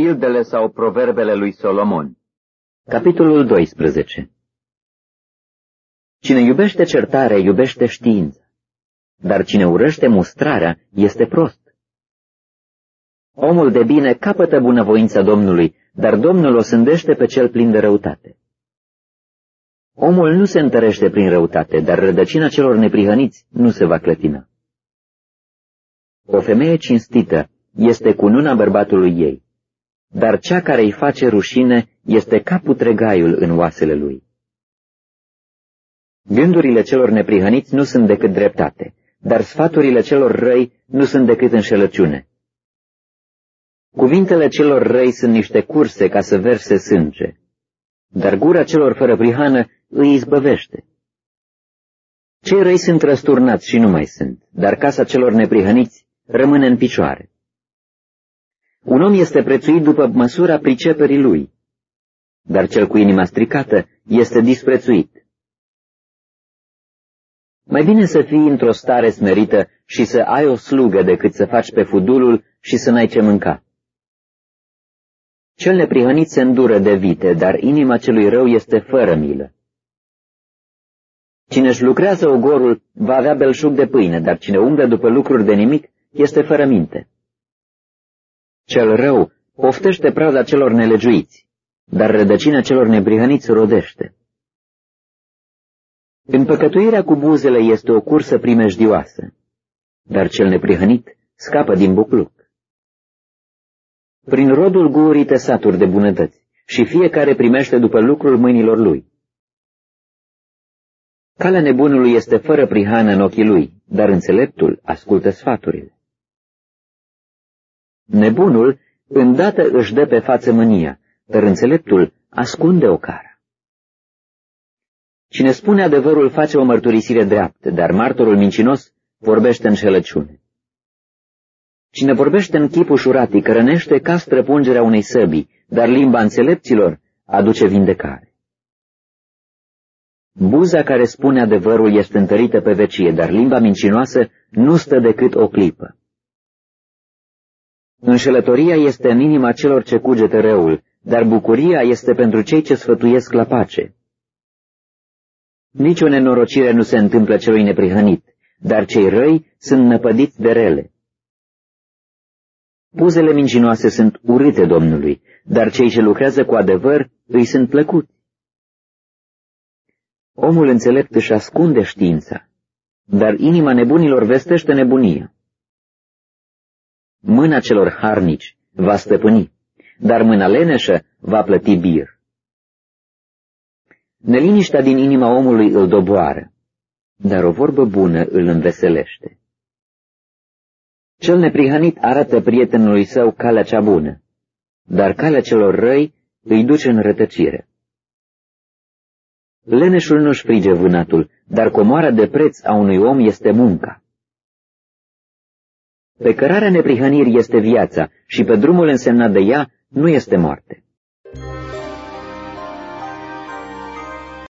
Pildele sau proverbele lui Solomon Capitolul 12 Cine iubește certarea, iubește știință, dar cine urăște mustrarea este prost. Omul de bine capătă bunăvoința Domnului, dar Domnul o sândește pe cel plin de răutate. Omul nu se întărește prin răutate, dar rădăcina celor neprihăniți nu se va clătina. O femeie cinstită este cununa bărbatului ei, dar cea care îi face rușine este ca putregaiul în oasele lui. Gândurile celor neprihăniți nu sunt decât dreptate, dar sfaturile celor răi nu sunt decât înșelăciune. Cuvintele celor răi sunt niște curse ca să verse sânge, dar gura celor fără prihană îi izbăvește. Cei răi sunt răsturnați și nu mai sunt, dar casa celor neprihăniți rămâne în picioare. Un om este prețuit după măsura priceperii lui, dar cel cu inima stricată este disprețuit. Mai bine să fii într-o stare smerită și să ai o slugă decât să faci pe fudulul și să n-ai ce mânca. Cel neprihănit se îndură de vite, dar inima celui rău este fără milă. Cine își lucrează ogorul va avea belșug de pâine, dar cine umblă după lucruri de nimic este fără minte. Cel rău poftește prada celor nelegiuiți, dar rădăcina celor neprihăniți rodește. Împăcătuirea cu buzele este o cursă primejdioasă, dar cel neprihănit scapă din bucluc. Prin rodul gurii te saturi de bunătăți și fiecare primește după lucrul mâinilor lui. Calea nebunului este fără prihană în ochii lui, dar înțeleptul ascultă sfaturile. Nebunul îndată își dă pe față mânia, dar înțeleptul ascunde o cară. Cine spune adevărul face o mărturisire dreaptă, dar martorul mincinos vorbește în șelăciune. Cine vorbește în chip ușurat îi cărănește ca străpungerea unei săbii, dar limba înțelepților aduce vindecare. Buza care spune adevărul este întărită pe vecie, dar limba mincinoasă nu stă decât o clipă. Înșelătoria este în inima celor ce cugete răul, dar bucuria este pentru cei ce sfătuiesc la pace. Nici o nenorocire nu se întâmplă celui neprihănit, dar cei răi sunt năpădiți de rele. Buzele mincinoase sunt urâte Domnului, dar cei ce lucrează cu adevăr îi sunt plăcuți. Omul înțelept își ascunde știința, dar inima nebunilor vestește nebunia. Mâna celor harnici va stăpâni, dar mâna leneșă va plăti bir. Neliniștea din inima omului îl doboară, dar o vorbă bună îl înveselește. Cel neprihănit arată prietenului său calea cea bună, dar calea celor răi îi duce în rătăcire. Leneșul nu-și frige vânatul, dar comoara de preț a unui om este munca. Pe cărarea neprihănirii este viața și pe drumul însemnat de ea nu este moarte.